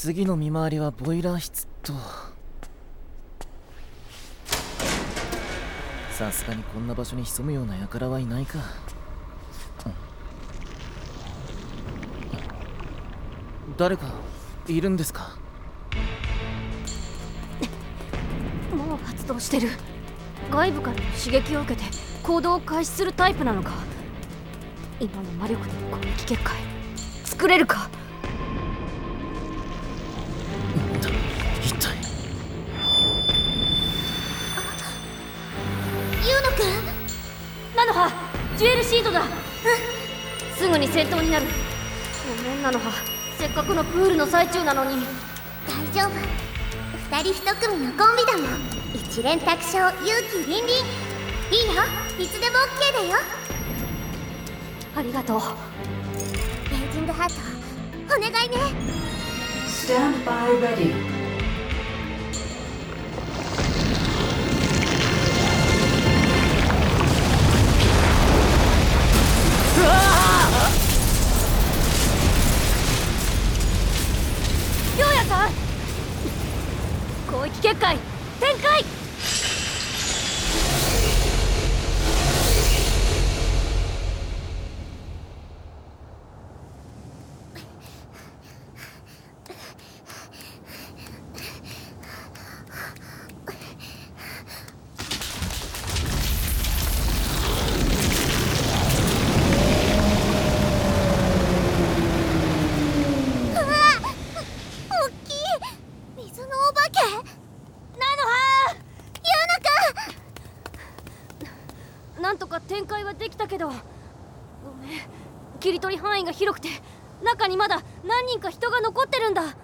次の見回りはボイラー室と。さすがにこんな場所に潜むような輩はいないか、誰かいるんですか？もう発動してる。外部からの刺激を受けて行動を開始するタイプなのか。今の魔力で攻撃結界作れるか？ナノハジュエルシードだ。うんすぐに戦闘になる。ごめんナノハせっかくのプールの最中なのに。大丈夫。二人一組のコンビだもん。一連卓勝勇気凛々いいよ。いつでも OK だよ。ありがとう。レイジングハートお願いね。Stand by ready. さん。広域結界展開。なんとか展開はできたけど。ごめん。切り取り範囲が広くて中にまだ何人か人が残ってるんだ。